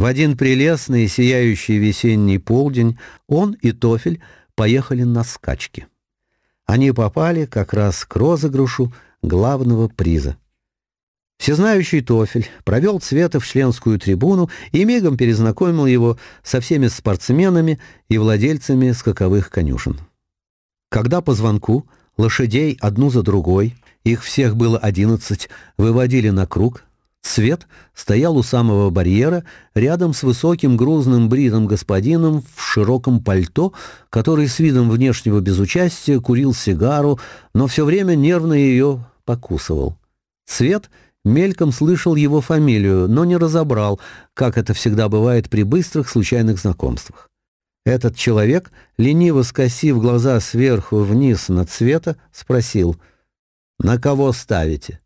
В один прелестный сияющий весенний полдень он и Тофель поехали на скачки. Они попали как раз к розыгрышу главного приза. Всезнающий Тофель провел Цвета в членскую трибуну и мигом перезнакомил его со всеми спортсменами и владельцами скаковых конюшен. Когда по звонку лошадей одну за другой, их всех было одиннадцать, выводили на круг – Свет стоял у самого барьера, рядом с высоким грузным бритым господином в широком пальто, который с видом внешнего безучастия курил сигару, но все время нервно ее покусывал. Свет мельком слышал его фамилию, но не разобрал, как это всегда бывает при быстрых случайных знакомствах. Этот человек, лениво скосив глаза сверху вниз на цвета, спросил «На кого ставите?»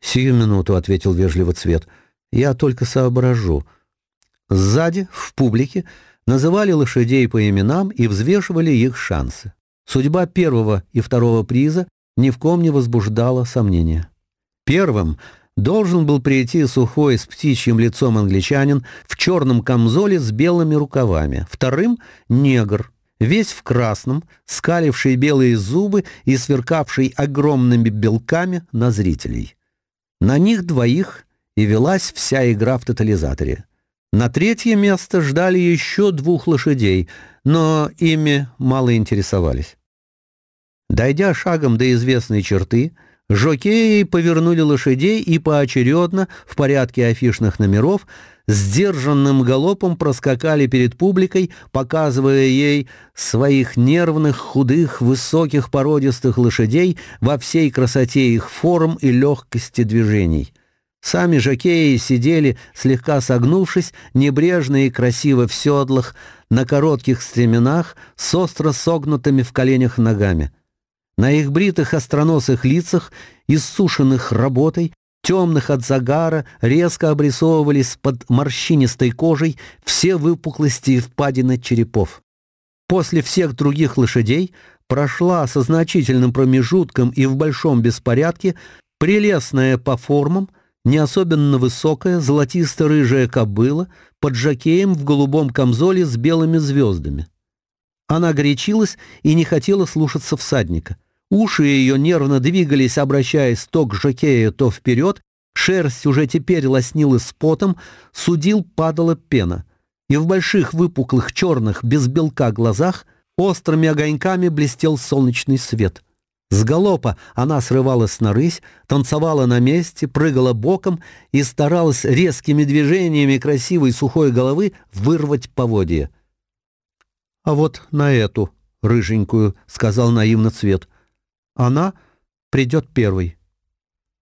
«Сию минуту», — ответил вежливо Цвет. «Я только соображу». Сзади, в публике, называли лошадей по именам и взвешивали их шансы. Судьба первого и второго приза ни в ком не возбуждала сомнения. Первым должен был прийти сухой с птичьим лицом англичанин в черном камзоле с белыми рукавами. Вторым — негр, весь в красном, скаливший белые зубы и сверкавший огромными белками на зрителей. На них двоих и велась вся игра в тотализаторе. На третье место ждали еще двух лошадей, но ими мало интересовались. Дойдя шагом до известной черты, Жокеи повернули лошадей и поочередно, в порядке афишных номеров, сдержанным галопом проскакали перед публикой, показывая ей своих нервных, худых, высоких, породистых лошадей во всей красоте их форм и легкости движений. Сами жокеи сидели, слегка согнувшись, небрежно и красиво в седлах, на коротких стременах, с остро согнутыми в коленях ногами. На их бритых остроносых лицах, иссушенных работой, темных от загара, резко обрисовывались под морщинистой кожей все выпуклости и впадины черепов. После всех других лошадей прошла со значительным промежутком и в большом беспорядке прелестная по формам, не особенно высокая, золотисто-рыжая кобыла под жакеем в голубом камзоле с белыми звездами. Она горячилась и не хотела слушаться всадника — Уши ее нервно двигались, обращаясь то к жокею, то вперед. Шерсть уже теперь лоснилась потом, судил падала пена. И в больших выпуклых черных, без белка глазах острыми огоньками блестел солнечный свет. С галопа она срывалась на рысь, танцевала на месте, прыгала боком и старалась резкими движениями красивой сухой головы вырвать поводья. «А вот на эту, рыженькую», — сказал наивно Цвет — она придет первой.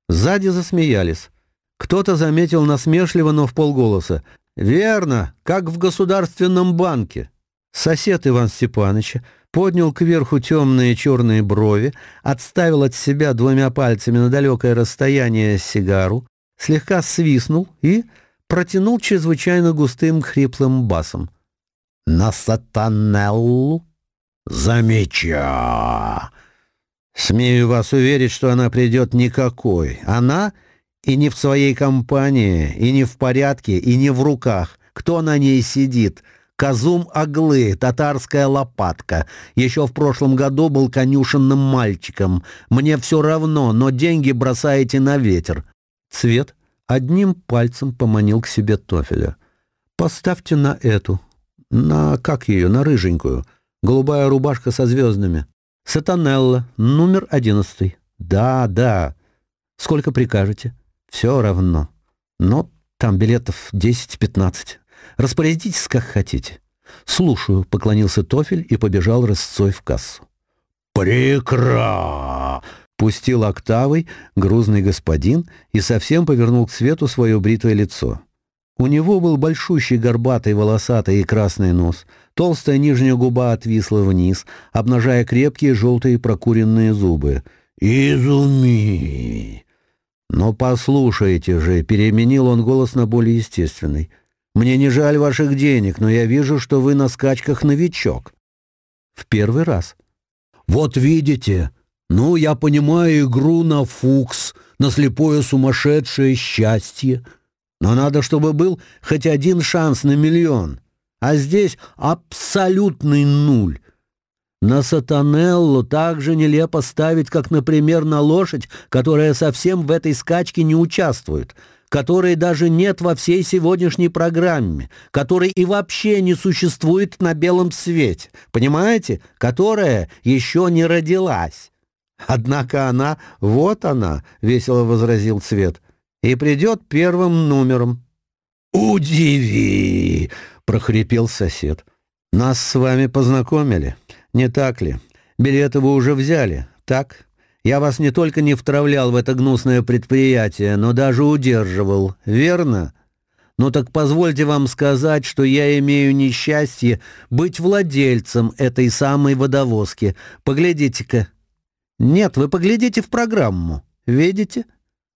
Сзади засмеялись. Кто-то заметил насмешливо, но в полголоса. «Верно, как в государственном банке». Сосед Иван Степанович поднял кверху темные черные брови, отставил от себя двумя пальцами на далекое расстояние сигару, слегка свистнул и протянул чрезвычайно густым хриплым басом. «На сатанеллу?» «Замеча!» Смею вас уверить, что она придет никакой. Она и не в своей компании, и не в порядке, и не в руках. Кто на ней сидит? Казум Аглы, татарская лопатка. Еще в прошлом году был конюшенным мальчиком. Мне все равно, но деньги бросаете на ветер. Цвет одним пальцем поманил к себе Тофеля. «Поставьте на эту. На, как ее, на рыженькую. Голубая рубашка со звездами». Сатанелла, номер одиннадцатый. Да, да. Сколько прикажете? Все равно. Но там билетов десять-пятнадцать. Распорядитесь, как хотите. Слушаю, поклонился Тофель и побежал рысцой в кассу. Прекра! Пустил октавой грузный господин и совсем повернул к свету свое бритое лицо. У него был большущий горбатый волосатый и красный нос — Толстая нижняя губа отвисла вниз, обнажая крепкие желтые прокуренные зубы. «Изуми!» «Но послушайте же», — переменил он голос на более естественный. «Мне не жаль ваших денег, но я вижу, что вы на скачках новичок». «В первый раз». «Вот видите, ну, я понимаю игру на фукс, на слепое сумасшедшее счастье». Но надо, чтобы был хоть один шанс на миллион. А здесь абсолютный нуль. На сатанеллу так же нелепо ставить, как, например, на лошадь, которая совсем в этой скачке не участвует, которой даже нет во всей сегодняшней программе, которой и вообще не существует на белом свете, понимаете, которая еще не родилась. Однако она, вот она, — весело возразил Цвет, — и придет первым номером». «Удиви!» — прохрипел сосед. «Нас с вами познакомили, не так ли? Билеты вы уже взяли, так? Я вас не только не втравлял в это гнусное предприятие, но даже удерживал, верно? Ну так позвольте вам сказать, что я имею несчастье быть владельцем этой самой водовозки. Поглядите-ка». «Нет, вы поглядите в программу. Видите?»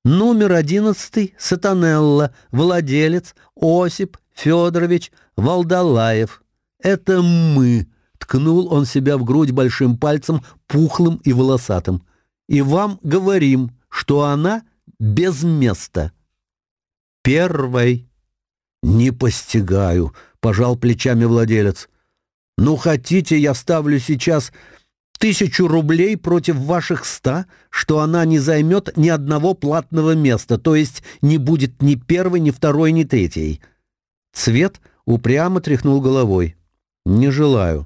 Номер одиннадцатый Сатанелла, владелец Осип Федорович Валдалаев. Это мы, ткнул он себя в грудь большим пальцем, пухлым и волосатым. И вам говорим, что она без места. Первой. Не постигаю, пожал плечами владелец. Ну хотите, я ставлю сейчас тысячу рублей против ваших ста, что она не займет ни одного платного места, то есть не будет ни первой, ни второй, ни третьей. Цвет упрямо тряхнул головой. Не желаю.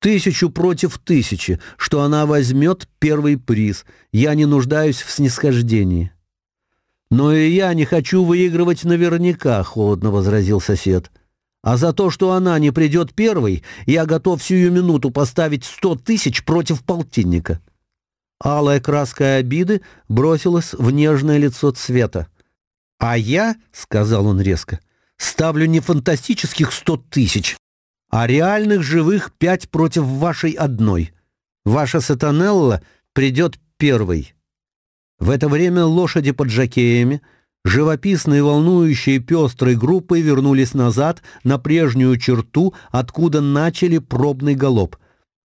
Тысячу против тысячи, что она возьмет первый приз. Я не нуждаюсь в снисхождении. Но и я не хочу выигрывать наверняка, холодно возразил сосед. — а за то, что она не придет первой, я готов сию минуту поставить сто тысяч против полтинника». Алая краска обиды бросилась в нежное лицо цвета. «А я, — сказал он резко, — ставлю не фантастических сто тысяч, а реальных живых пять против вашей одной. Ваша сатанелла придет первой». В это время лошади под жакеями — Живописные волнующие пестрые группы вернулись назад на прежнюю черту, откуда начали пробный галоп.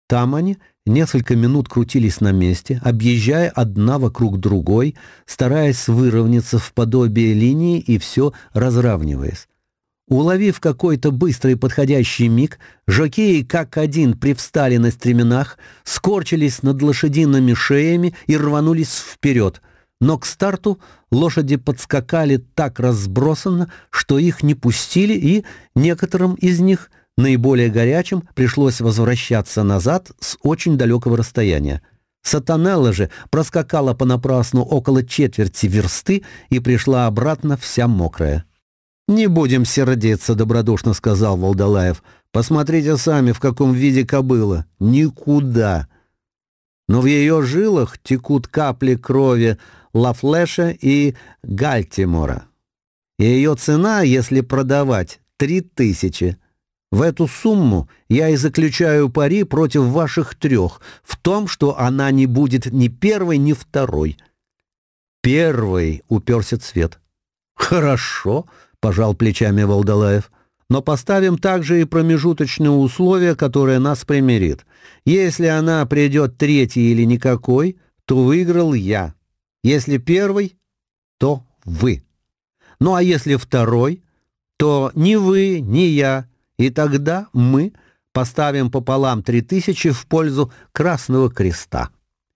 Там они несколько минут крутились на месте, объезжая одна вокруг другой, стараясь выровняться в подобие линии и все разравниваясь. Уловив какой-то быстрый подходящий миг, жокеи как один привстали на стременах, скорчились над лошадиными шеями и рванулись вперед — Но к старту лошади подскакали так разбросанно, что их не пустили, и некоторым из них, наиболее горячим, пришлось возвращаться назад с очень далекого расстояния. Сатанелла же проскакала понапрасну около четверти версты и пришла обратно вся мокрая. «Не будем сердиться», — добродушно сказал Волдалаев. «Посмотрите сами, в каком виде кобыла. Никуда». Но в ее жилах текут капли крови Лафлеша и Гальтимора. И ее цена, если продавать, три тысячи. В эту сумму я и заключаю пари против ваших трех, в том, что она не будет ни первой, ни второй. Первый уперся цвет. Хорошо, пожал плечами Волдалаев. Но поставим также и промежуточное условие, которое нас примирит. Если она придет третьей или никакой, то выиграл я. Если первый, то вы. Ну а если второй, то ни вы, ни я. И тогда мы поставим пополам три тысячи в пользу Красного Креста.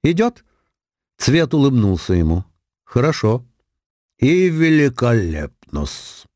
Идет? Цвет улыбнулся ему. Хорошо. И великолепно-с.